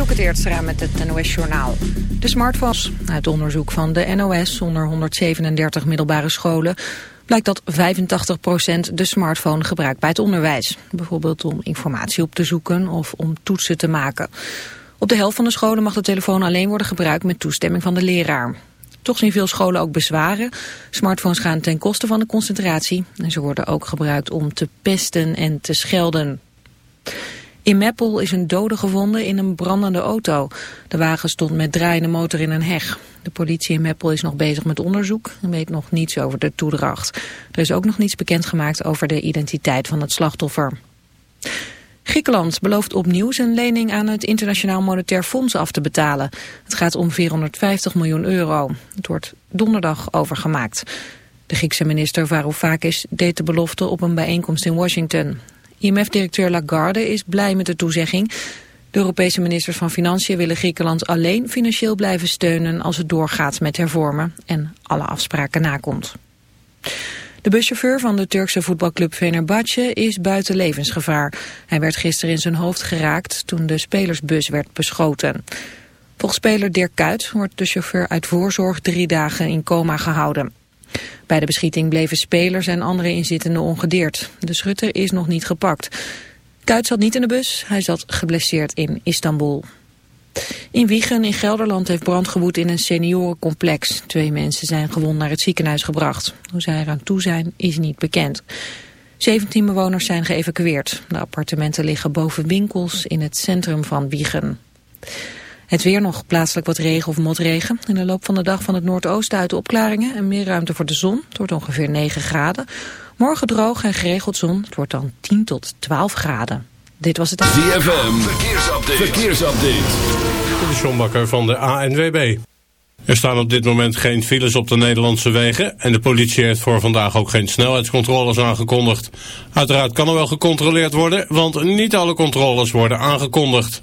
Dielke Teertstra met het NOS-journaal. De smartphones. Uit onderzoek van de NOS onder 137 middelbare scholen... blijkt dat 85% de smartphone gebruikt bij het onderwijs. Bijvoorbeeld om informatie op te zoeken of om toetsen te maken. Op de helft van de scholen mag de telefoon alleen worden gebruikt... met toestemming van de leraar. Toch zien veel scholen ook bezwaren. Smartphones gaan ten koste van de concentratie. En ze worden ook gebruikt om te pesten en te schelden. In Meppel is een dode gevonden in een brandende auto. De wagen stond met draaiende motor in een heg. De politie in Meppel is nog bezig met onderzoek en weet nog niets over de toedracht. Er is ook nog niets bekendgemaakt over de identiteit van het slachtoffer. Griekenland belooft opnieuw zijn lening aan het Internationaal Monetair Fonds af te betalen. Het gaat om 450 miljoen euro. Het wordt donderdag overgemaakt. De Griekse minister Varoufakis deed de belofte op een bijeenkomst in Washington. IMF-directeur Lagarde is blij met de toezegging. De Europese ministers van Financiën willen Griekenland alleen financieel blijven steunen als het doorgaat met hervormen en alle afspraken nakomt. De buschauffeur van de Turkse voetbalclub Fenerbahce is buiten levensgevaar. Hij werd gisteren in zijn hoofd geraakt toen de spelersbus werd beschoten. Volgens speler Dirk Kuyt wordt de chauffeur uit voorzorg drie dagen in coma gehouden. Bij de beschieting bleven spelers en andere inzittenden ongedeerd. De schutter is nog niet gepakt. Kuit zat niet in de bus, hij zat geblesseerd in Istanbul. In Wiegen in Gelderland heeft brand gewoed in een seniorencomplex. Twee mensen zijn gewond naar het ziekenhuis gebracht. Hoe zij eraan toe zijn is niet bekend. 17 bewoners zijn geëvacueerd. De appartementen liggen boven winkels in het centrum van Wiegen. Het weer nog plaatselijk wat regen of motregen. In de loop van de dag van het noordoosten uit de opklaringen en meer ruimte voor de zon. Het wordt ongeveer 9 graden. Morgen droog en geregeld zon. Het wordt dan 10 tot 12 graden. Dit was het... ZFM, verkeersupdate. verkeersupdate. De Sjombakker van de ANWB. Er staan op dit moment geen files op de Nederlandse wegen... en de politie heeft voor vandaag ook geen snelheidscontroles aangekondigd. Uiteraard kan er wel gecontroleerd worden... want niet alle controles worden aangekondigd.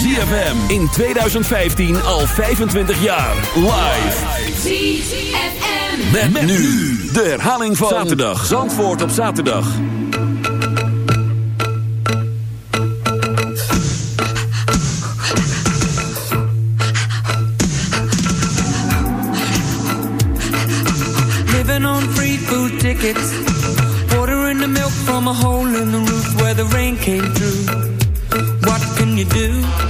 ZFM in 2015 al 25 jaar. Live. ZFM. Met, nu de herhaling van Zaterdag. Zandvoort op zaterdag. Living on free food tickets. Ordering the milk from a hole in the roof where the rain came through. What can you do?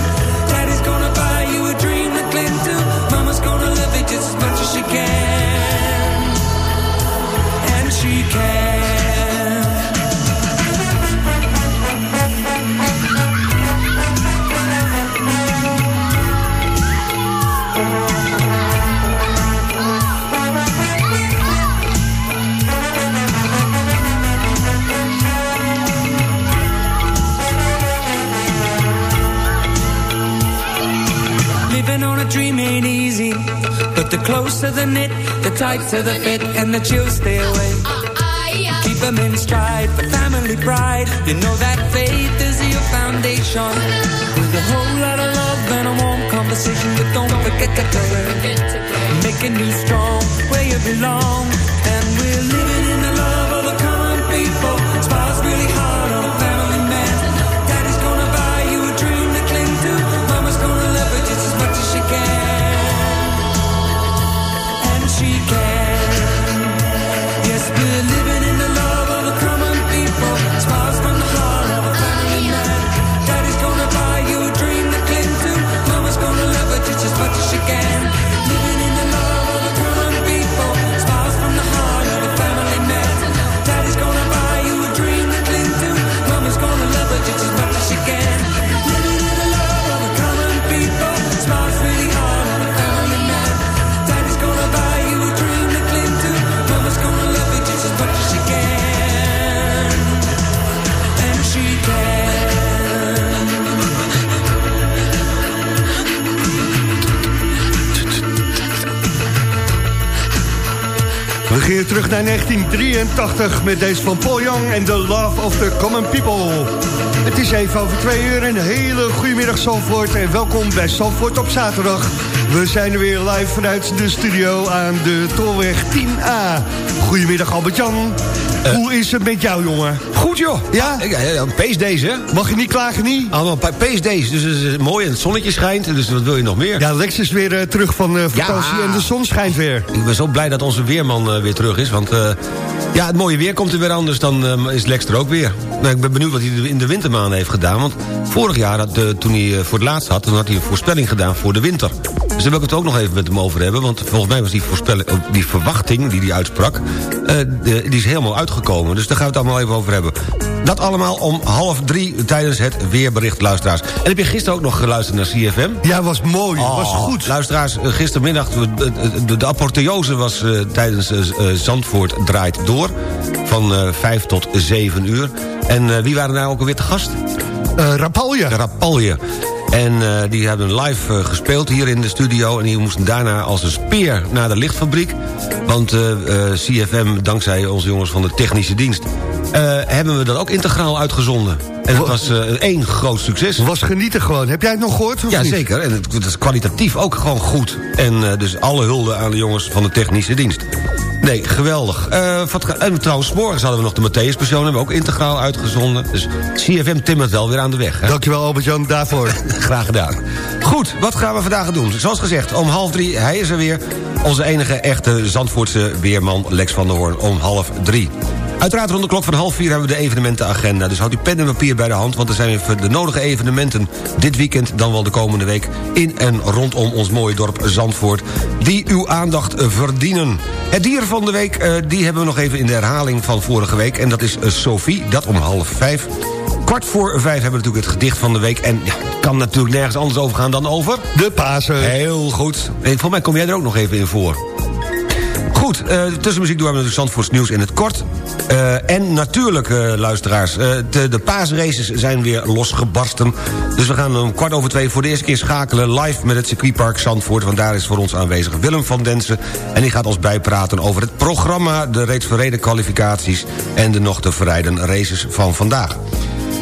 again. The closer the knit, the tighter the fit, and the chills stay away. Keep them in stride for family pride. You know that faith is your foundation. With a whole lot of love and a warm conversation, but don't forget to pray. Making you strong where you belong, and we're living terug naar 1983 met deze van Paul Young en The Love of the Common People. Het is even over twee uur en een hele goedemiddag Zandvoort en welkom bij Zandvoort op zaterdag. We zijn er weer live vanuit de studio aan de Tolweg 10A. Goedemiddag Albert-Jan. Hoe is het met jou jongen? Goed joh. Ja? Ja, ja, ja pace hè. Mag je niet klagen niet? Allemaal pa- pace days. Dus het is mooi en het zonnetje schijnt. Dus wat wil je nog meer? Ja, Lex is weer eh, terug van eh, vakantie Ja. en de zon schijnt weer. Ik ben zo blij dat onze weerman eh, weer terug is. Want eh, ja, het mooie weer komt er weer aan. Dus dan eh, is Lex er ook weer. Nou, ik ben benieuwd wat hij in de wintermaanden heeft gedaan. Want vorig jaar, had, eh, toen hij eh, voor het laatst had... toen had hij een voorspelling gedaan voor de winter. Dus daar wil ik het ook nog even met hem over hebben. Want volgens mij was die, voorspelling, die verwachting die hij uitsprak... eh, die is helemaal uitgekomen. Dus daar gaan we het allemaal even over hebben. Dat allemaal om half drie tijdens het weerbericht, luisteraars. En heb je gisteren ook nog geluisterd naar CFM? Ja, was mooi, was Oh, goed. Luisteraars, eh, gistermiddag, de, de, apotheose was eh, tijdens Zandvoort draait door. Van 5 tot 7 uur. En wie waren daar ook alweer te gast? Rapalje. Rapalje. En eh, die hebben live eh, gespeeld hier in de studio. En die moesten daarna als een speer naar de lichtfabriek. Want eh, CFM, dankzij onze jongens van de technische dienst... eh, hebben we dat ook integraal uitgezonden. En het was eh, één groot succes. Was genieten gewoon. Heb jij het nog gehoord? Ja, niet? zeker. En het, het is kwalitatief ook gewoon goed. En eh, dus alle hulde aan de jongens van de technische dienst. Nee, geweldig. Wat, en trouwens, morgens hadden we nog de Matthäus-persoon... hebben we ook integraal uitgezonden. Dus CFM timmert wel weer aan de weg. Hè? Dankjewel Albert-Jan daarvoor. Graag gedaan. Goed, wat gaan we vandaag doen? Zoals gezegd, om half drie, hij is er weer. Onze enige echte Zandvoortse weerman Lex van der Hoorn om half drie. Uiteraard rond de klok van half vier hebben we de evenementenagenda. Dus houd uw pen en papier bij de hand... want er zijn weer de nodige evenementen dit weekend... dan wel de komende week in en rondom ons mooie dorp Zandvoort... die uw aandacht eh, verdienen. Het dier van de week, eh, die hebben we nog even in de herhaling van vorige week... en dat is eh, Sophie, dat om half vijf. Kwart voor vijf hebben we natuurlijk het gedicht van de week... en ja, kan natuurlijk nergens anders over gaan dan over... De Pasen. Heel goed. En volgens mij kom jij er ook nog even in voor. Goed, eh tussenmuziek doen we natuurlijk Zandvoorts nieuws in het kort. Eh, en natuurlijk, eh, luisteraars, de, de paasraces zijn weer losgebarsten. Dus we gaan om kwart over twee voor de eerste keer schakelen... live met het circuitpark Zandvoort, want daar is voor ons aanwezig Willem van Densen. En die gaat ons bijpraten over het programma... de reeds verreden kwalificaties en de nog te verrijden races van vandaag.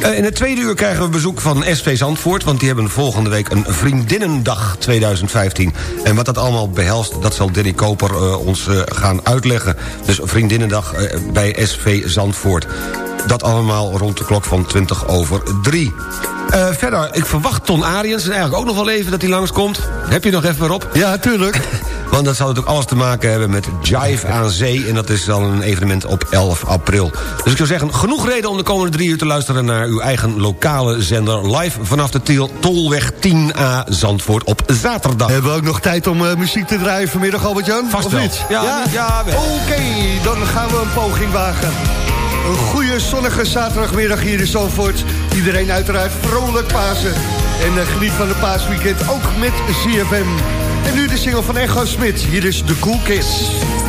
Eh, in het tweede uur krijgen we bezoek van SV Zandvoort... want die hebben volgende week een Vriendinnendag 2015. En wat dat allemaal behelst, dat zal Danny Koper eh, ons eh, gaan uitleggen. Dus Vriendinnendag bij SV Zandvoort. Dat allemaal rond de klok van 20 over 3. Eh, verder, ik verwacht Ton Ariens en eigenlijk ook nog wel even dat hij langskomt. Heb je nog even waarop? Ja, tuurlijk. Want dat zal natuurlijk alles te maken hebben met Jive aan Zee... en dat is dan een evenement op 11 april. Dus ik zou zeggen, genoeg reden om de komende drie uur te luisteren... naar uw eigen lokale zender live vanaf de Tiel- Tolweg 10A Zandvoort op zaterdag. Hebben we ook nog tijd om eh, muziek te draaien vanmiddag, Albert-Jan? Vast of niet? Ja, ja. Oké, dan gaan we een poging wagen. Een goede zonnige zaterdagmiddag hier in Zandvoort. Iedereen uiteraard vrolijk Pasen. En eh, geniet van de paasweekend ook met ZFM. De single van Echo Smit. Hier is The Cool Kids.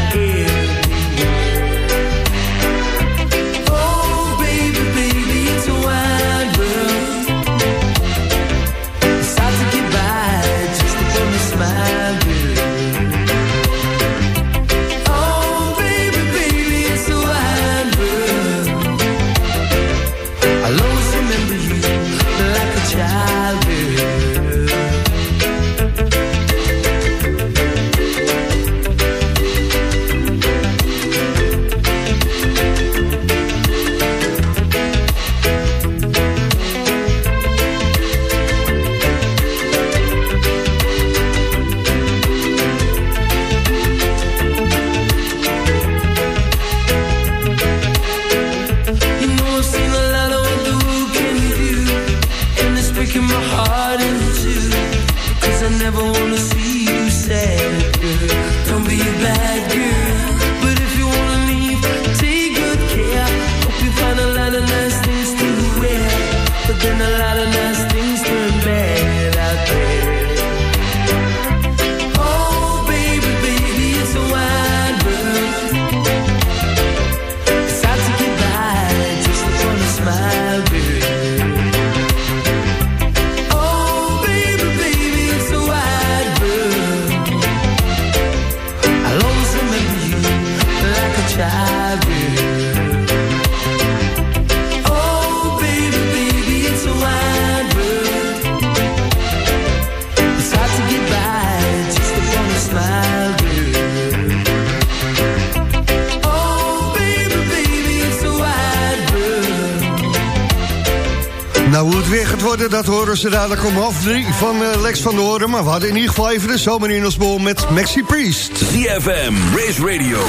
dat horen ze dadelijk om half drie van eh, Lex van de Horen. Maar we hadden in ieder geval even de zomer in ons bol met Maxi Priest. ZFM, Race Radio,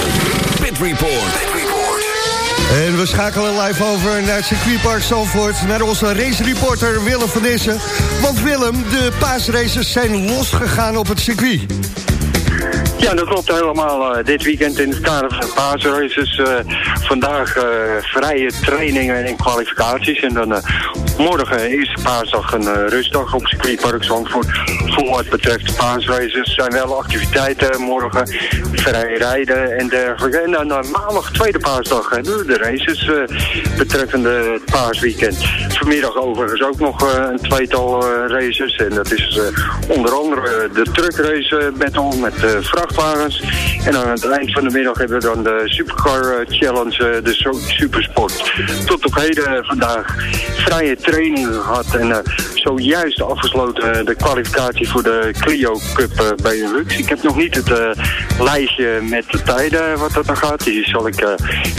Pit Report. En we schakelen live over naar het circuitpark Zandvoort... naar onze racereporter Willem van Nissen. Want Willem, de paasraces zijn losgegaan op het circuit. Ja, dat klopt helemaal. eh, dit weekend in het kader van de paasraces. eh vandaag vrije trainingen en kwalificaties. En dan morgen is paasdag een eh, rustdag op circuitpark Zandvoort. Voor wat betreft paasraces zijn wel activiteiten morgen. Vrij rijden en dergelijke. En dan maandag tweede paasdag. En nu de races eh, betreffende het paasweekend. Vanmiddag overigens ook nog eh, een tweetal races. En dat is onder andere de truckrace battle met vrachtwagens. En aan het eind van de middag hebben we dan de Supercar Challenge, de Supersport. Tot op heden vandaag vrije trainingen gehad. En eh, zojuist afgesloten eh, de kwalificatie voor de Clio Cup eh, Benelux. Ik heb nog niet het lijstje met de tijden wat dat dan gaat. Die zal ik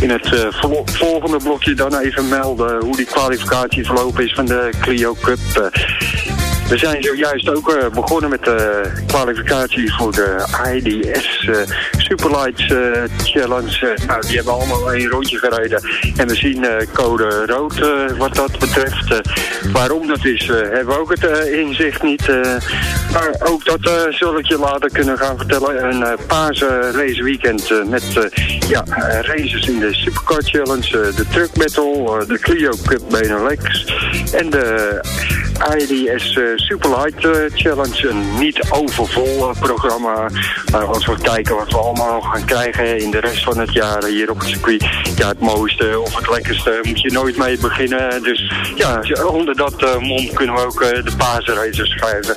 in het vol- volgende blokje dan even melden hoe die kwalificatie verlopen is van de Clio Cup. Eh. we zijn zojuist ook eh, begonnen met de kwalificatie voor de IDS eh, Superlights eh, Challenge. Eh, nou, die hebben allemaal een rondje gereden. En we zien eh, code rood eh, wat dat betreft. Eh, waarom dat is, eh, hebben we ook het eh, inzicht niet. eh. maar ook dat eh, zal ik je later kunnen gaan vertellen. Een paarse raceweekend eh, met eh, ja, eh, races in de Supercar Challenge, eh, de Truck Battle, eh, de Clio Cup Benelux en de IDS eh, Superlight eh, Challenge. Een niet overvol eh, programma. Als we kijken wat we allemaal gaan krijgen in de rest van het jaar hier op het circuit. Ja, het mooiste of het lekkerste moet je nooit mee beginnen. Dus ja, onder dat mom kunnen we ook de paasraces schrijven.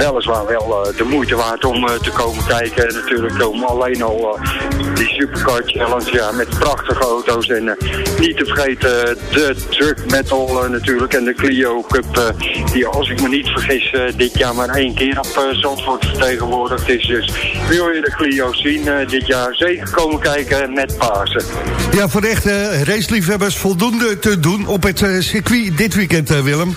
Weliswaar wel eh, de moeite waard om eh, te komen kijken. En natuurlijk om alleen al eh, die Supercar Challenge ja, met prachtige auto's. En niet te vergeten de Truck Metal natuurlijk en de Clio Cup. die als ik me niet vergis dit jaar maar één keer op Zandvoort vertegenwoordigd is. Dus wil je de Clio zien dit jaar zeker komen kijken met Pasen. Ja, voor de echte raceliefhebbers voldoende te doen op het circuit dit weekend, Willem.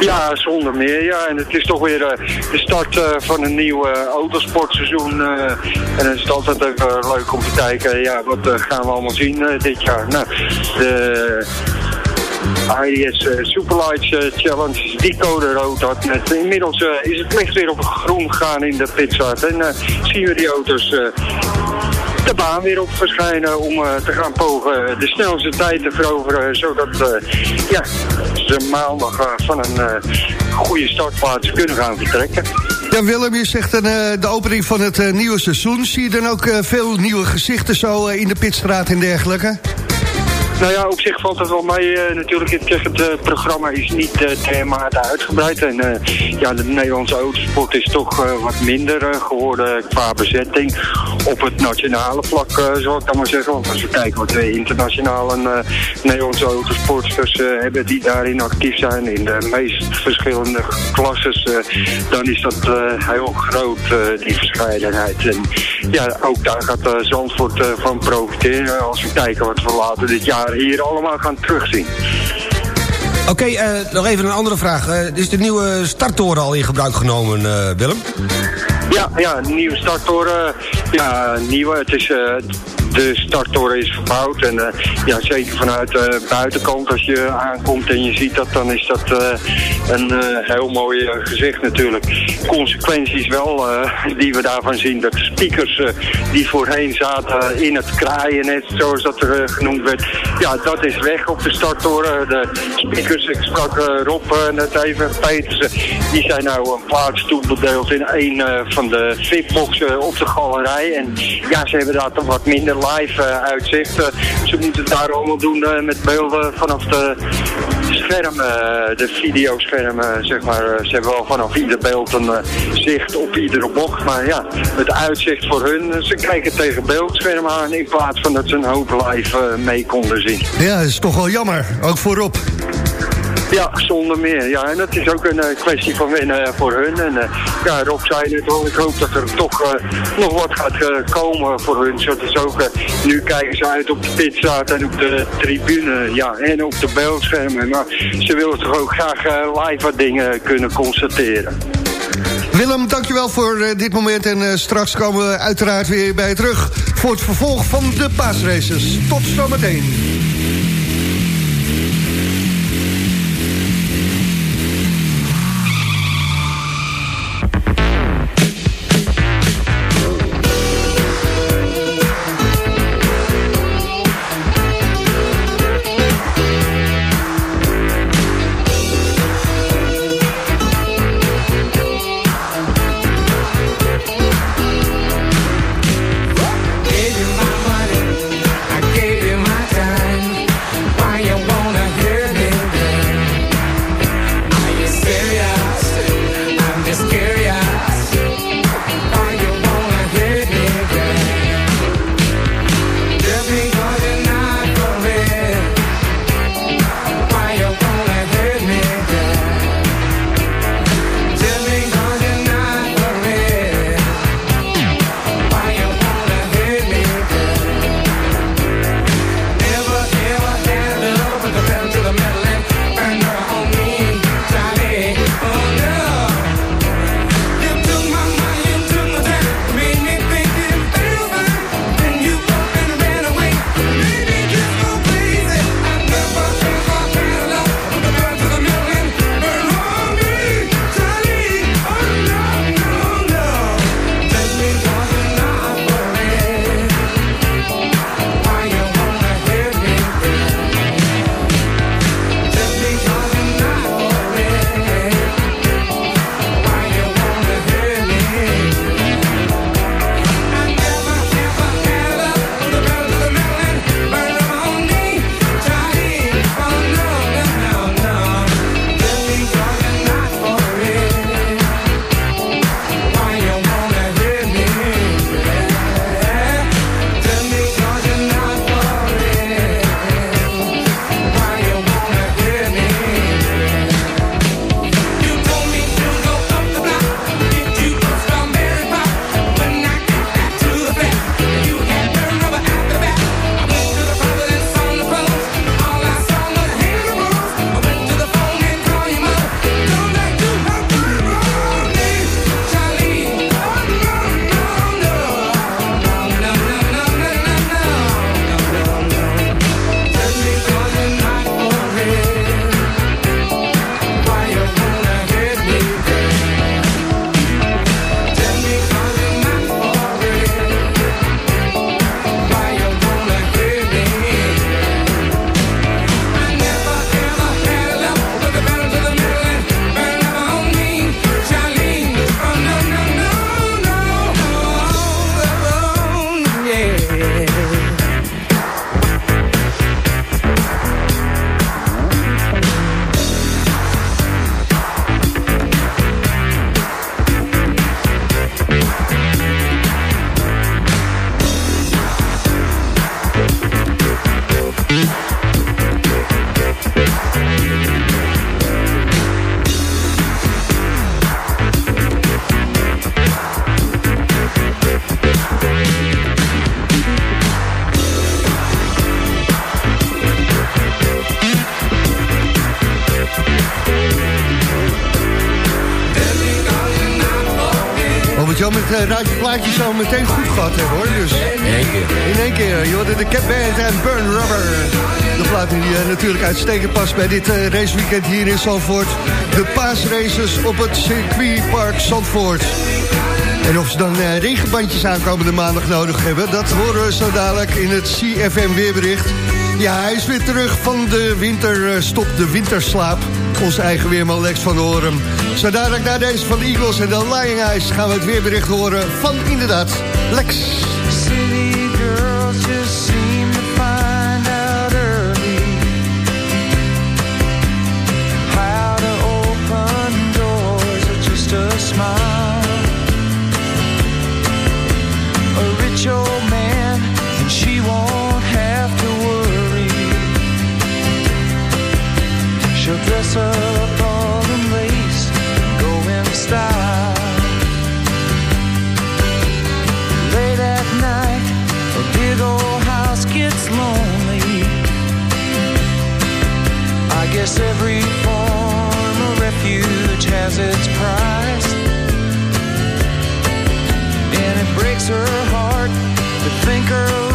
Ja, zonder meer. Ja. En het is toch weer eh, de start eh, van een nieuw eh, autosportseizoen. en het is altijd even leuk om te kijken, ja, wat gaan we allemaal zien dit jaar. Nou, de IDS Superlights Challenge, die code rood had net. Inmiddels is het licht weer op groen gegaan in de pitstart. En zien we die auto's... de baan weer op verschijnen om te gaan pogen de snelste tijd te veroveren. Zodat ja, ze maandag eh, van een eh, goede startplaats kunnen gaan vertrekken. Ja, Willem, je zegt eh, de opening van het nieuwe seizoen. Zie je dan ook veel nieuwe gezichten zo in de pitstraat en dergelijke? Nou ja, op zich valt het wel mee. eh, natuurlijk, zeg, het eh, programma is niet uh, dermate uitgebreid. En eh, ja, de Nederlandse autosport is toch eh, wat minder eh, geworden qua bezetting. Op het nationale vlak, eh, zal ik dan maar zeggen. Want als we kijken wat de internationale eh, Nederlandse autosporters eh, hebben die daarin actief zijn. In de meest verschillende klasses. eh, dan is dat eh, heel groot, eh, die verscheidenheid. En ja, ook daar gaat eh, Zandvoort eh, van profiteren. Als we kijken wat we later dit jaar hier allemaal gaan terugzien. Oké, eh, nog even een andere vraag. Is de nieuwe starttoren al in gebruik genomen, Willem? Ja, ja, nieuwe starttoren. Ja, een nieuwe. Het is, de starttoren is verbouwd. En eh, ja, zeker vanuit de buitenkant, als je aankomt en je ziet dat, dan is dat eh, een eh, heel mooi eh, gezicht natuurlijk. Consequenties wel, eh, die we daarvan zien. Dat de speakers eh, die voorheen zaten in het kraaiennet, zoals dat er eh, genoemd werd. Ja, dat is weg op de starttoren. De speakers, ik sprak eh, Rob eh, net even, Petersen, die zijn nou een plaats toebedeeld in een eh, van de VIP-boxen op de galerij. En ja, ze hebben daar toch wat minder live eh, uitzicht. Ze moeten het daar allemaal doen eh, met beelden vanaf de schermen, eh, de videoschermen, zeg maar. Ze hebben wel vanaf ieder beeld een zicht op iedere bocht. Maar ja, het uitzicht voor hun, ze kijken tegen beeldschermen aan in plaats van dat ze een hoop live mee konden zien. Ja, dat is toch wel jammer. Ook voorop. Ja, zonder meer. Ja, en dat is ook een eh, kwestie van winnen voor hun. En uh, ja, Rob zei het al, ik hoop dat er toch nog wat gaat komen voor hun. Zo is ook, nu kijken ze uit op de pitstraat en op de tribune. Ja, en op de beeldschermen. Maar ze willen toch ook graag live wat dingen kunnen constateren. Willem, dankjewel voor dit moment. En straks komen we uiteraard weer bij je terug... voor het vervolg van de paasraces. Tot zometeen. Plaatje zo meteen goed gehad hebben hoor. Dus In één keer. in één keer, je hoorde de Cap Band en Burn Rubber. De plaat die uh, natuurlijk uitstekend past bij dit uh, raceweekend hier in Zandvoort. De paasraces op het circuitpark Zandvoort. En of ze dan uh, regenbandjes aankomende maandag nodig hebben... dat horen we zo dadelijk in het CFM weerbericht. Ja, hij is weer terug van de winterstop, de winterslaap. Onze eigen weerman Lex van Horen. Zo dadelijk na deze van de Eagles en de Lion Eyes... gaan we het weerbericht horen van inderdaad Lex. City girls just Old man, and she won't have to worry. She'll dress up all in lace, go in style. Late at night, a big old house gets lonely. I guess every form of refuge has its price. And it breaks her heart the thinker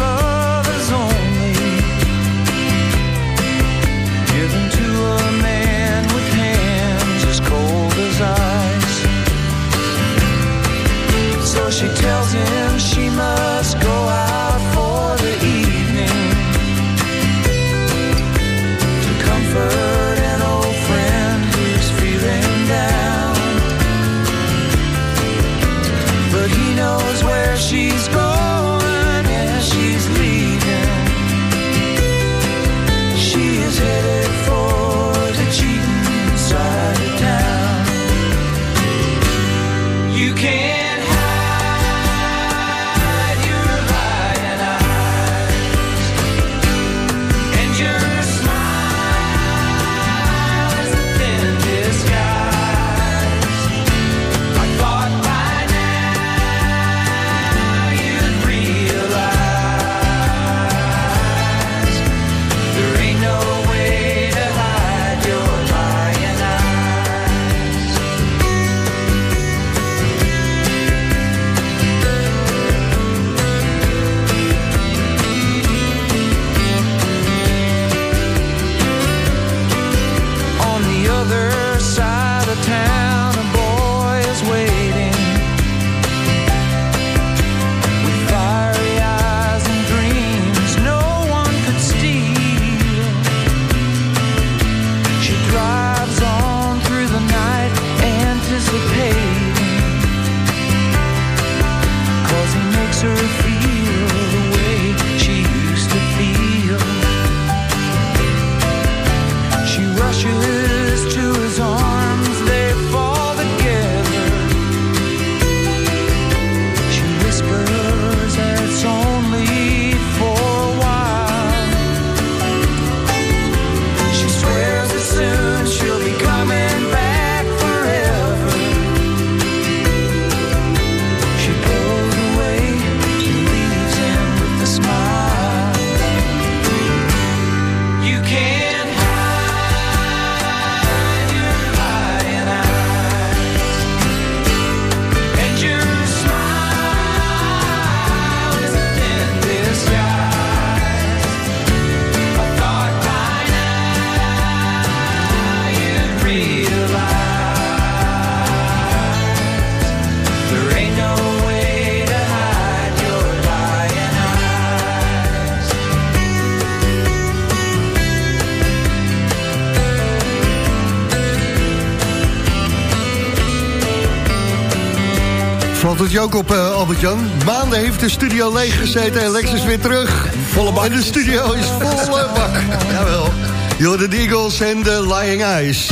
Het je ook op, eh, Albert-Jan? Maanden heeft de studio leeg gezeten en Lex is weer terug. Volle bak. En de studio is volle bak. Jawel. De Eagles en de Lying Eyes.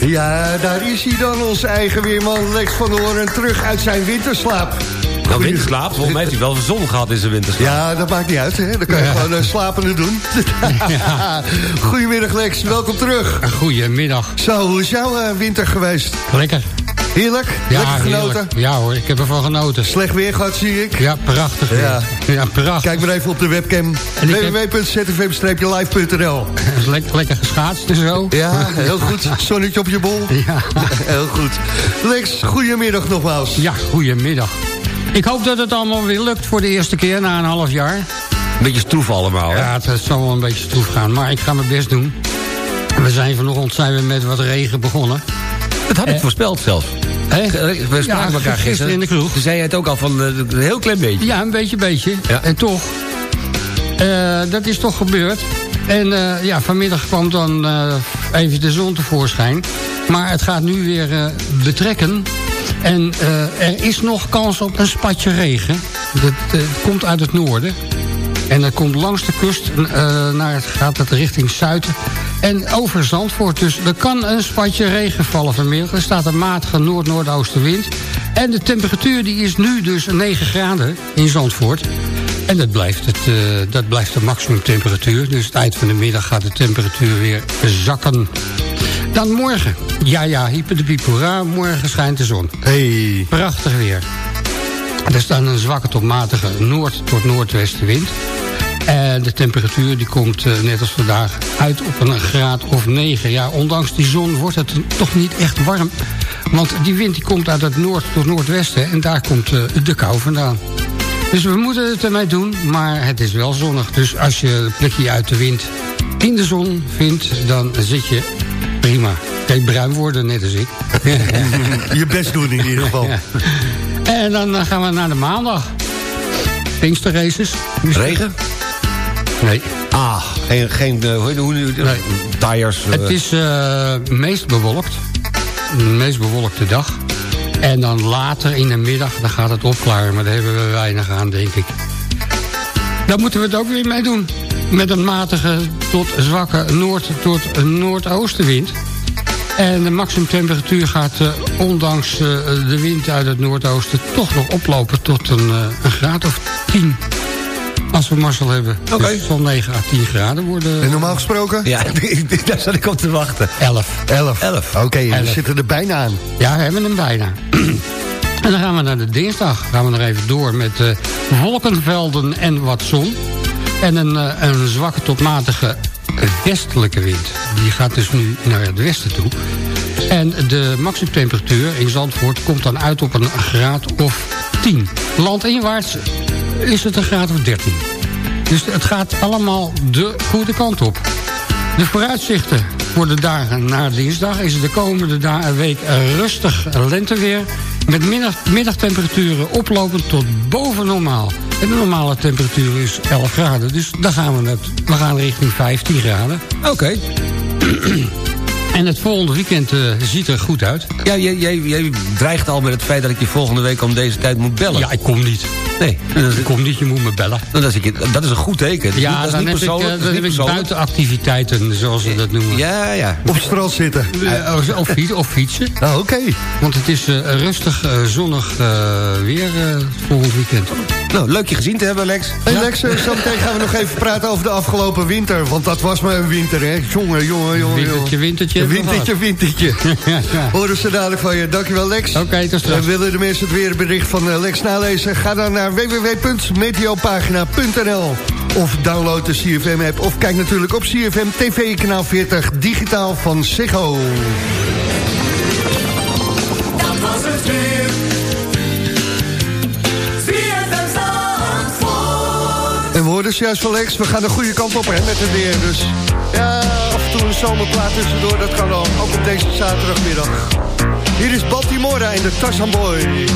Ja, daar is hij dan, onze eigen weerman Lex van Hoorn, terug uit zijn winterslaap. Nou, winterslaap, volgens mij heeft hij wel zon gehad in zijn winterslaap. Ja, dat maakt niet uit, hè. Dan kan je gewoon uh, slapende doen. Goedemiddag, Lex. Welkom terug. Goedemiddag. Zo, hoe is jouw uh, winter geweest? Lekker. Heerlijk? Ja, Lekker genoten? heerlijk. Ja hoor, ik heb ervan genoten. Slecht weer gehad, zie ik. Ja, prachtig weer. Ja. Ja, prachtig. Kijk maar even op de webcam. Www.zfm-live.nl Lekker, lekker geschaatst en zo. Ja, heel goed. Zonnetje op je bol. Ja. Heel goed. Lex, goedemiddag nogmaals. Ja, goedemiddag. Ik hoop dat het allemaal weer lukt voor de eerste keer na een half jaar. Een beetje stroef allemaal, hè? Ja, het, het zal wel een beetje stroef gaan, maar ik ga mijn best doen. We zijn vanochtend zijn we met wat regen begonnen. Dat had ik Eh. voorspeld zelf. Hè? We spraken Ja, elkaar gisteren. in de kroeg. Toen zei je het ook al van eh, een heel klein beetje. Ja, een beetje, beetje. Ja. En toch, eh, dat is toch gebeurd. En eh, ja, vanmiddag kwam dan eh, even de zon tevoorschijn. Maar het gaat nu weer eh, betrekken. En eh, er is nog kans op een spatje regen. Dat eh, komt uit het noorden. En dat komt langs de kust, eh, naar het, gaat het richting zuiden. En over Zandvoort. Dus er kan een spatje regen vallen vanmiddag. Er staat een matige noord-noordoostenwind. En de temperatuur die is nu dus 9 graden in Zandvoort. En dat blijft, het, eh, dat blijft de maximumtemperatuur. Dus het eind van de middag gaat de temperatuur weer zakken. Dan morgen. Ja, ja, hyper de pipora. Morgen schijnt de zon. Hey. Prachtig weer. Er staat een zwakke tot matige noord- tot noordwestenwind. En de temperatuur die komt eh, net als vandaag uit op een graad of 9. Ja, ondanks die zon wordt het toch niet echt warm. Want die wind die komt uit het noord tot noordwesten en daar komt eh, de kou vandaan. Dus we moeten het ermee doen, maar het is wel zonnig. Dus als je een plekje uit de wind in de zon vindt, dan zit je prima. Je bruin worden, net als ik. Je best doen in ieder geval. Ja. En dan eh, gaan we naar de maandag. Pinksterraces. Regen? Nee. Ah, geen, geen eh, hoe, hoe, Nee. tires. eh, Het is eh, meest bewolkt. De meest bewolkte dag. En dan later in de middag, dan gaat het opklaren. Maar daar hebben we weinig aan, denk ik. Daar moeten we het ook weer mee doen. Met een matige tot zwakke noord- tot noordoostenwind. En de maximumtemperatuur gaat, eh, ondanks eh, de wind uit het noordoosten... toch nog oplopen tot een, eh, een graad of 10. Als we Marcel hebben. Oké. Dus zal 9 à 10 graden worden. En normaal gesproken? Ja, daar zat ik op te wachten. 11. 11. Elf. Oké, we zitten er bijna aan. Ja, we hebben hem bijna. en dan gaan we naar de dinsdag. Gaan we nog even door met wolkenvelden en wat zon. En een, eh, een zwakke tot matige westelijke wind. Die gaat dus nu naar het westen toe. En de maximumtemperatuur in Zandvoort komt dan uit op een graad of 10. Landinwaarts is het een graad of 13. Dus het gaat allemaal de goede kant op. De vooruitzichten voor de dagen na dinsdag is de komende week rustig lenteweer. Met middag, middagtemperaturen oplopend tot boven normaal. En de normale temperatuur is 11 graden. Dus dan gaan we, net, we gaan richting 15 graden. Oké. En het volgende weekend eh, ziet er goed uit. Ja, jij, jij, jij dreigt al met het feit dat ik je volgende week om deze tijd moet bellen. Ja, ik kom niet. Nee, dat kom niet, je moet me bellen. dat is, dat is een goed teken. Dat is niet- Ja, dat is dan niet ik, persoonlijk. dat is dan heb niet ik persoonlijk. buitenactiviteiten, zoals ze dat noemen. Ja, ja. Op strand zitten. Eh, of, of fiets- of fietsen. Nou, oké. Want het is eh, rustig, eh, zonnig eh, weer eh, volgend weekend. Nou, leuk je gezien te hebben, Lex. Hey Lex, zo meteen gaan we nog even praten over de afgelopen winter. Want dat was maar een winter, hè. Jongen, jongen, jongen. Wintertje, wintertje. Wintertje, wintertje. ja, ja. Horen ze dadelijk van je. Dankjewel, Lex. Oké, tot En straks. willen de mensen het weerbericht van Lex nalezen? Ga dan naar www.meteopagina.nl Of download de CFM-app. Of kijk natuurlijk op CFM TV kanaal 40 digitaal van Ziggo. Dat was het weer. ZFM Zandvoort. En we hoorden dus juist van Lex, we gaan de goede kant op hè, met het weer. Dus ja, af en toe een zomerplaat tussendoor, dat kan wel. Ook op deze zaterdagmiddag. Hier is Baltimora en de Tarzan Boy.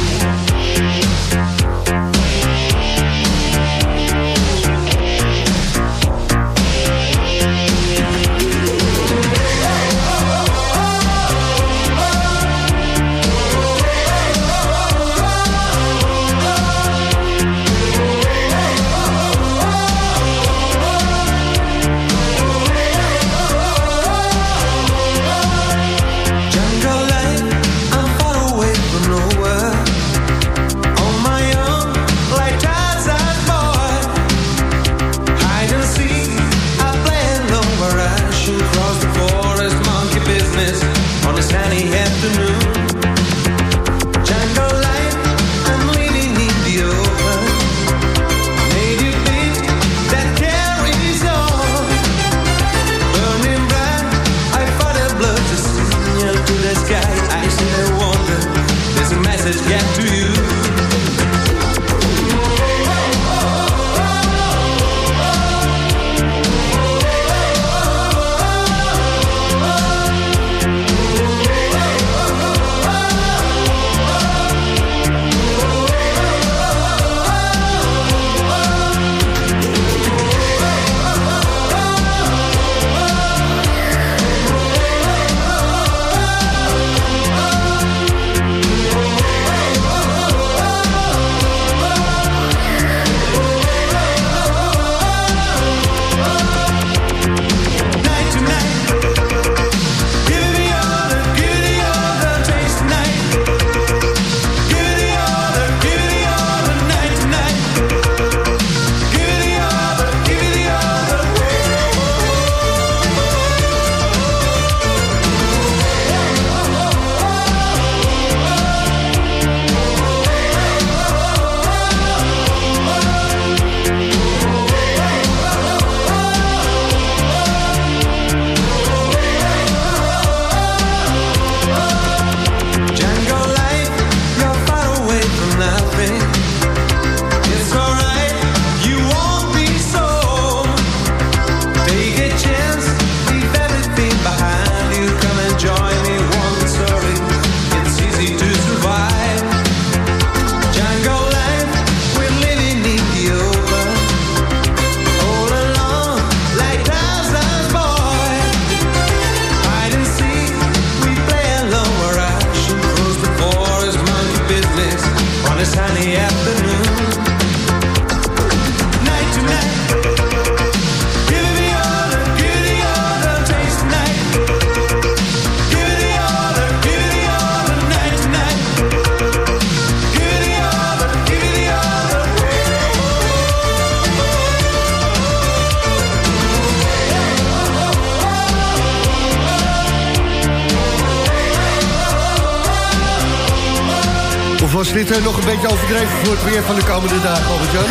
Dit eh, nog een beetje overdreven voor het weer van de komende dagen, Albert-Jan?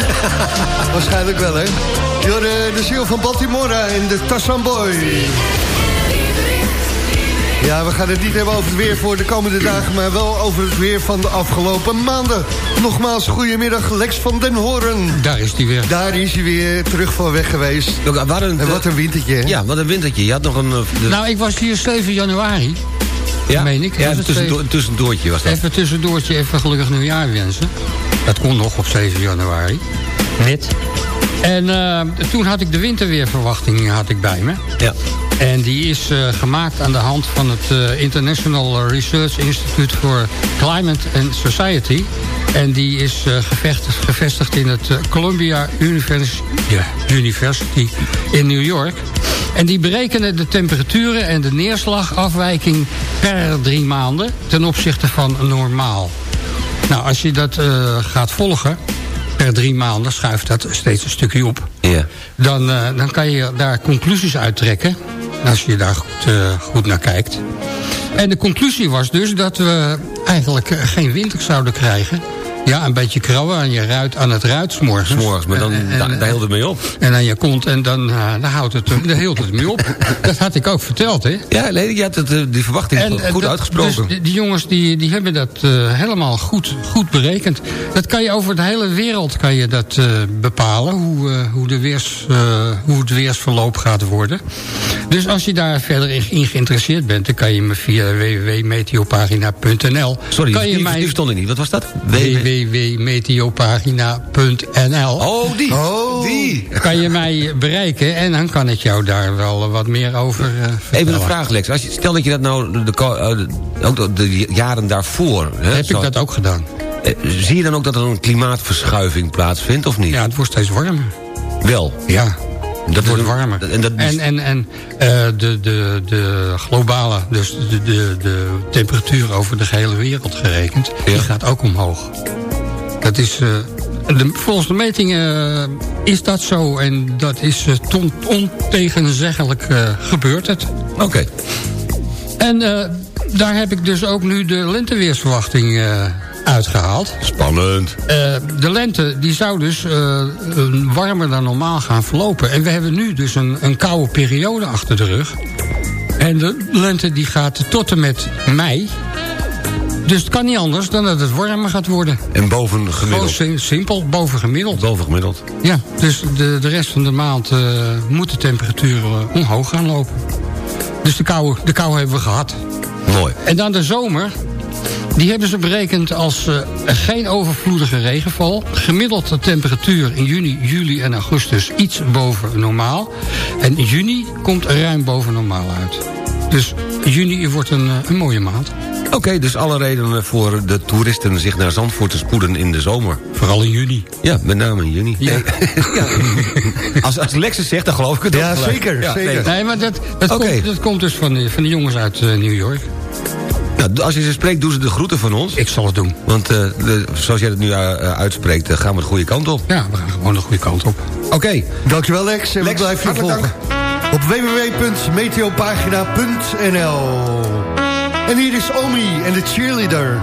Waarschijnlijk wel, hè? Jorde, de ziel van Baltimora en de Tassan Boy. Ja, we gaan het niet hebben over het weer voor de komende dagen... maar wel over het weer van de afgelopen maanden. Nogmaals, goedemiddag, Lex van den Hoorn. Daar is die weer. Daar is hij weer terug van weg geweest. Wat een, En wat een wintertje, hè? Ja, wat een wintertje. Je had nog een... eh, de- Nou, ik was hier 7 januari. Ja, meen ik. Ja, een tussendoor, tussendoortje was dat. Even tussendoortje even gelukkig nieuwjaar wensen. Dat kon nog op 7 januari. Net. En eh, toen had ik de winterweerverwachting had ik bij me. Ja. En die is eh, gemaakt aan de hand van het eh, International Research Institute for Climate and Society. En die is eh, gevestigd, gevestigd in het eh, Columbia Univers- ja, University in New York. En die berekenen de temperaturen en de neerslagafwijking per drie maanden ten opzichte van normaal. Nou, als je dat eh, gaat volgen, per drie maanden schuift dat steeds een stukje op Ja. dan, eh, dan kan je daar conclusies uittrekken. Als je daar goed, eh, goed naar kijkt. En de conclusie was dus dat we eigenlijk geen winter zouden krijgen. Ja, een beetje krabben aan, je ruit, aan het ruit 's morgens. S'morgens, maar dan, En- daar, daar hield het mee op. En aan je kont en dan, eh, dan, houdt het, dan hield het mee op. dat had ik ook verteld, hè. Ja, nee, je had het, eh, die verwachting eh, goed dat- uitgesproken. Dus die, jongens die, die hebben dat eh, helemaal goed, goed berekend. Dat kan je over de hele wereld kan je dat, eh, bepalen. Hoe, eh, hoe, de weers, eh, hoe het weersverloop gaat worden. Dus als je daar verder in, geïnteresseerd bent... dan kan je me via www.meteopagina.nl... Sorry, kan je die, mij die verstond ik niet. Wat was dat? www.meteopagina.nl Oh, die. Oh. Die. kan je mij bereiken en dan kan ik jou daar wel wat meer over eh, vertellen. Even een vraag, Lex. Als je, stel dat je dat nou de, eh, de- ook de, de jaren daarvoor... Hè, Heb ik dat ook gedaan? eh, zie je dan ook dat er een klimaatverschuiving plaatsvindt, of niet? Ja, het wordt steeds warmer. Wel. Ja, Dat wordt warmer. En, dat, En, en, en eh, de, de, de globale, dus de, de, de temperatuur over de gehele wereld gerekend... die gaat ook omhoog. Dat is... eh, de, volgens de metingen eh, is dat zo en dat is uh, ontegenzeggelijk gebeurd het. Oké. En daar heb ik dus ook nu de lenteweersverwachting uitgehaald. Spannend. Eh, de lente die zou dus eh, warmer dan normaal gaan verlopen. En we hebben nu dus een, een koude periode achter de rug. En de lente die gaat tot en met mei. Dus het kan niet anders dan dat het warmer gaat worden. En boven gemiddeld. sim- simpel, boven gemiddeld. Boven gemiddeld. Ja, dus de, de rest van de maand eh, moet de temperatuur omhoog gaan lopen. Dus de kou, de kou hebben we gehad. Mooi. En dan de zomer. Die hebben ze berekend als eh, geen overvloedige regenval. Gemiddelde temperatuur in juni, juli en augustus iets boven normaal. En juni komt ruim boven normaal uit. Dus juni wordt een, eh, een mooie maand. Oké, dus alle redenen voor de toeristen zich naar Zandvoort te spoeden in de zomer. Vooral in juni. Ja, met name in juni. Ja. Ja. Als, als Lex het zegt, dan geloof ik het Ja, ook zeker, zeker. nee. Nee, maar dat, dat, komt, dat komt dus van de, van de jongens uit eh, New York. Nou, als je ze spreekt, doen ze de groeten van ons. Ik zal het doen. Want eh, de- zoals jij het nu eh, eh, uitspreekt, gaan we de goede kant op. Ja, we gaan gewoon de goede kant op. Oké. Dankjewel Lex. En Lex, we blijven je volgen. Op www.meteopagina.nl En hier is Omi en de cheerleader.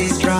these strong.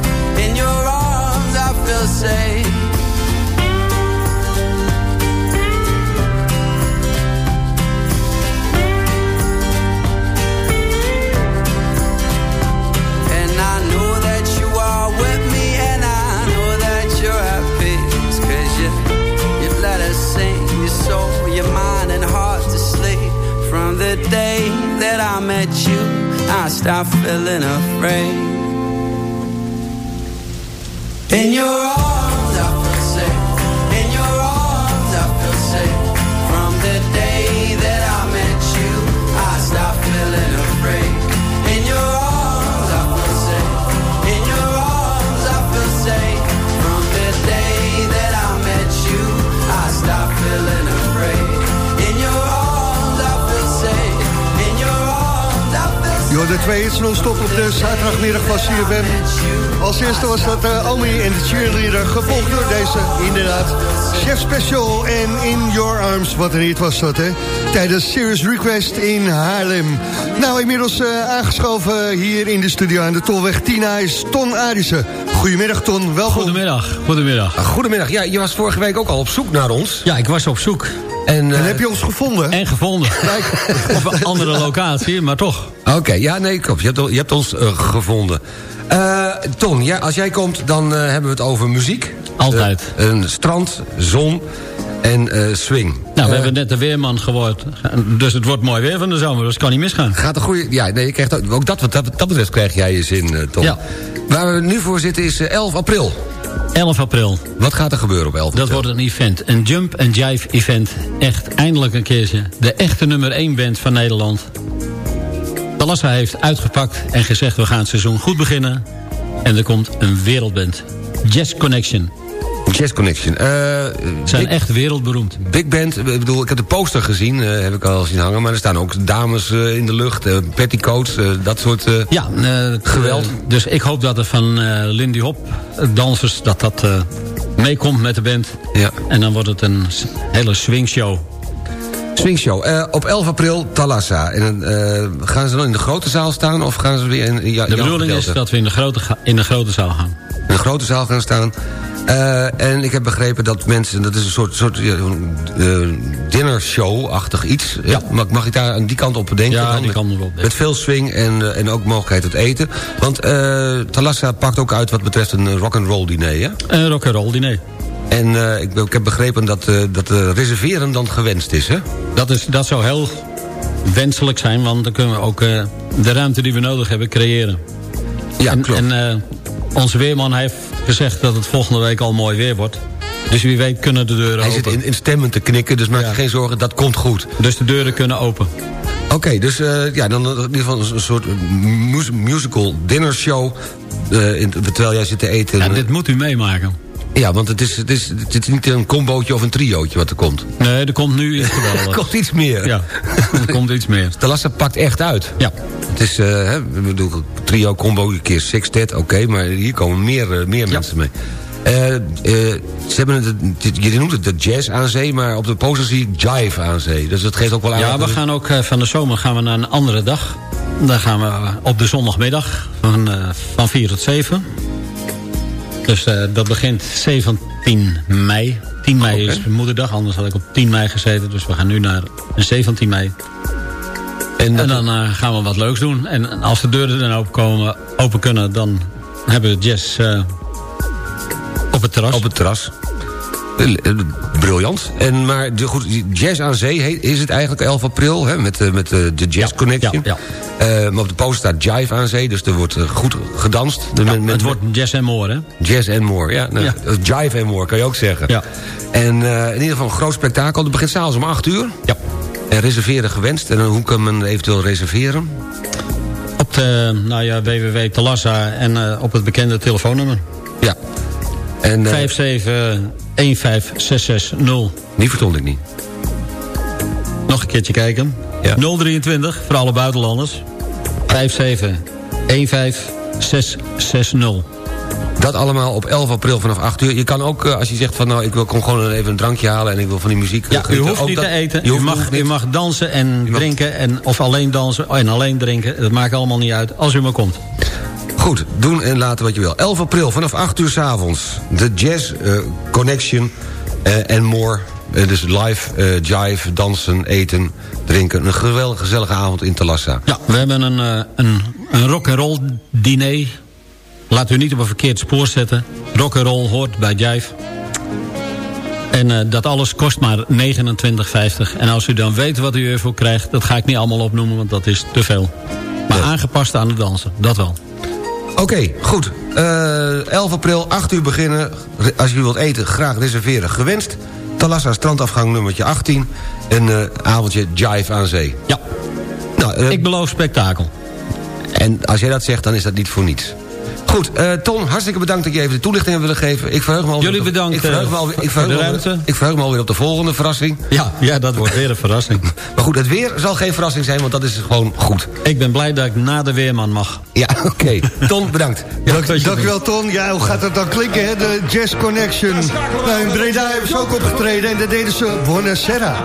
I stopped feeling afraid. In your de twee hits non-stop op de zaterdagmiddag van CFM. Als eerste was dat uh, Omi en de cheerleader, gevolgd door deze, inderdaad. Chef Special en In Your Arms, wat een hit was dat, hè? Tijdens Serious Request in Haarlem. Nou, inmiddels uh, aangeschoven hier in de studio aan de Tolweg Tina is Ton Arissen. Goedemiddag Ton, welkom. Goedemiddag, goedemiddag. Goedemiddag, ja, je was vorige week ook al op zoek naar ons. Ja, ik was op zoek. En, En heb je ons gevonden? En gevonden. op een andere locatie, maar toch. Oké, ja, nee, klopt. Je hebt, je hebt ons uh, gevonden. Uh, Ton, ja, als jij komt, dan uh, hebben we het over muziek. Altijd. een strand, zon en swing. Nou, we hebben net de weerman gehoord. Dus het wordt mooi weer van de zomer, dus het kan niet misgaan. Gaat een goede... Ja, nee, je krijgt ook, ook dat, wat dat, dat betreft krijg jij je zin, Ton. Ja. Waar we nu voor zitten is 11 april. 11 april. Wat gaat er gebeuren op 11 april? Dat wordt een event. Een jump and jive event. Echt eindelijk een keertje. De echte nummer 1 band van Nederland. Talassa heeft uitgepakt en gezegd... we gaan het seizoen goed beginnen. En er komt een wereldband. Jazz Connection. Jazz Connection. Uh, zijn big, echt wereldberoemd. Big band, ik bedoel, ik heb de poster gezien, uh, heb ik al zien hangen... maar er staan ook dames uh, in de lucht, petticoats, dat soort ja, geweld. dus ik hoop dat er van Lindy Hop, dansers, dat dat meekomt met de band. Ja. En dan wordt het een hele swingshow. Swingshow. Uh, op 11 april, Talassa. En uh, gaan ze dan in de grote zaal staan of gaan ze weer in... in de bedoeling is dat we in de, grote, in de grote zaal gaan. In de grote zaal gaan staan. Uh, en ik heb begrepen dat mensen... dat is een soort, soort uh, dinnershow-achtig iets. Ja. Mag, mag ik daar aan die kant op bedenken? Ja, die kant op denken. Met veel swing en, en ook mogelijkheid tot eten. Want Talassa pakt ook uit wat betreft een rock'n'roll diner, hè? Een rock'n'roll diner. En ik, ik, heb begrepen dat, dat reserveren dan gewenst is, hè? Dat, is, dat zou heel wenselijk zijn, want dan kunnen we ook de ruimte die we nodig hebben creëren. Ja, en, klopt. En onze weerman heeft gezegd dat het volgende week al mooi weer wordt. Dus wie weet kunnen de deuren Hij open. zit in, in stemmen te knikken, dus maak je geen zorgen, dat komt goed. Dus de deuren kunnen open. Oké, dus eh, ja, dan in ieder geval een soort mus- musical dinner show. eh, in, terwijl jij zit te eten. Ja, dit moet u meemaken. Ja, want het is, het, is, het is niet een combootje of een triootje wat er komt. Nee, er komt nu iets Er komt iets meer. Ja, er komt iets meer. Talassa pakt echt uit. Ja. Het is, eh, hè, bedoel, trio, combo, een keer sextet, oké, maar hier komen meer, eh, meer mensen mee. Eh, eh, ze hebben het, je noemt het de jazz aan zee, maar op de poster zie ik jive aan zee. Dus dat geeft ook wel aan. Ja, we gaan ook van de zomer gaan we naar een andere dag. Dan gaan we op de zondagmiddag van, van 4 tot 7. Dus eh, dat begint 17 mei. 10 mei is moederdag, anders had ik op 10 mei gezeten. Dus we gaan nu naar 17 mei. En, En dan eh, gaan we wat leuks doen. En als de deuren dan open, komen, open kunnen, dan hebben we jazz eh, op het terras. Op het terras. Briljant. En, maar de, goed, Jazz aan Zee is het eigenlijk 11 april, hè, met, met de Jazz Connection. ja, Eh, maar op de poster staat Jive aan Zee, dus er wordt eh, goed gedanst. Het wordt jazz en more, hè? Jazz and more, ja. Nou, Ja. Jive and more, kan je ook zeggen. Ja. En eh, in ieder geval een groot spektakel. Het begint s'avonds om 8 uur. Ja. En reserveren gewenst. En hoe kan men eventueel reserveren? Op de nou ja, www Talassa en eh, op het bekende telefoonnummer. Ja. En, eh, 5715660. Die verstond ik niet. Nog een keertje kijken. Ja. 023 voor alle buitenlanders. 5715660. Dat allemaal op 11 april vanaf 8 uur. Je kan ook, eh, als je zegt van nou, ik wil kom gewoon even een drankje halen... en ik wil van die muziek... Ja, eh, u genieten, hoeft ook niet dat- te eten. je U mag, u mag dansen en mag- drinken. En, of alleen dansen en alleen drinken. Dat maakt allemaal niet uit. Als u maar komt. Goed, doen en laten wat je wil. 11 april vanaf 8 uur s'avonds. De Jazz eh, Connection eh, en more. Eh, dus live, eh, jive, dansen, eten, drinken. Een geweldig gezellige avond in Talassa. Ja, we hebben een, eh, een, een rock'n'roll diner. Laat u niet op een verkeerd spoor zetten. Rock'n'roll hoort bij Jive. En dat alles kost maar 29,50. En als u dan weet wat u ervoor krijgt... dat ga ik niet allemaal opnoemen, want dat is te veel. Maar aangepast aan het dansen, dat wel. Oké, goed. Eh 11 april, 8 uur beginnen. Als je wilt eten, graag reserveren. Gewenst. Talassa strandafgang nummertje 18. Een eh, avondje jive aan zee. Ja, Nou, eh, ik beloof spektakel. En als jij dat zegt, dan is dat niet voor niets. Goed, eh, Ton, hartstikke bedankt dat je even de toelichting hebt willen geven. Ik verheug me alweer Jullie de- bedankt, ik verheug me eh, alweer, ik voor verheug de me alweer- ruimte. Ik verheug me alweer op de volgende verrassing. Ja, ja, dat wordt weer een verrassing. Maar goed, het weer zal geen verrassing zijn, want dat is gewoon goed. Ik ben blij dat ik na de weerman mag. Ja, oké. Ton, bedankt. Dank, dankjewel Ton. Ja, hoe gaat dat dan klinken, hè? De Jazz Connection. Nou, in Breda hebben ze ook opgetreden en dat deden ze Buonasera.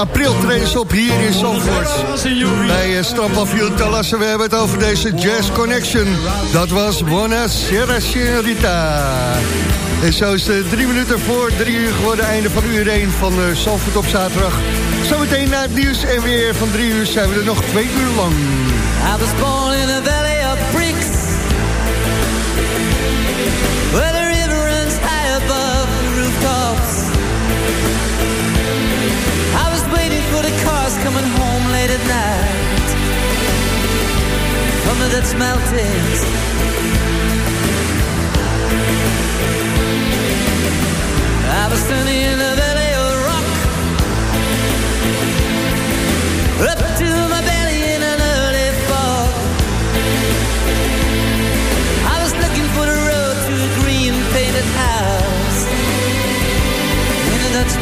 April treden op hier in Zandvoort. Bij uh, Strandpavioen Talassen. We hebben het over deze Jazz Connection. Dat was Buona Sera. En zo is het drie minuten voor drie uur geworden. Einde van uur 1 van uh, Zandvoort op zaterdag. Zometeen na het nieuws en weer van drie uur zijn we er nog twee uur lang. I was born in a valley coming home late at night. The Dutch mountains I was standing in the valley of rock. Up to my belly in an early fog I was looking for the road to a green painted house. In the Dutch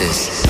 this.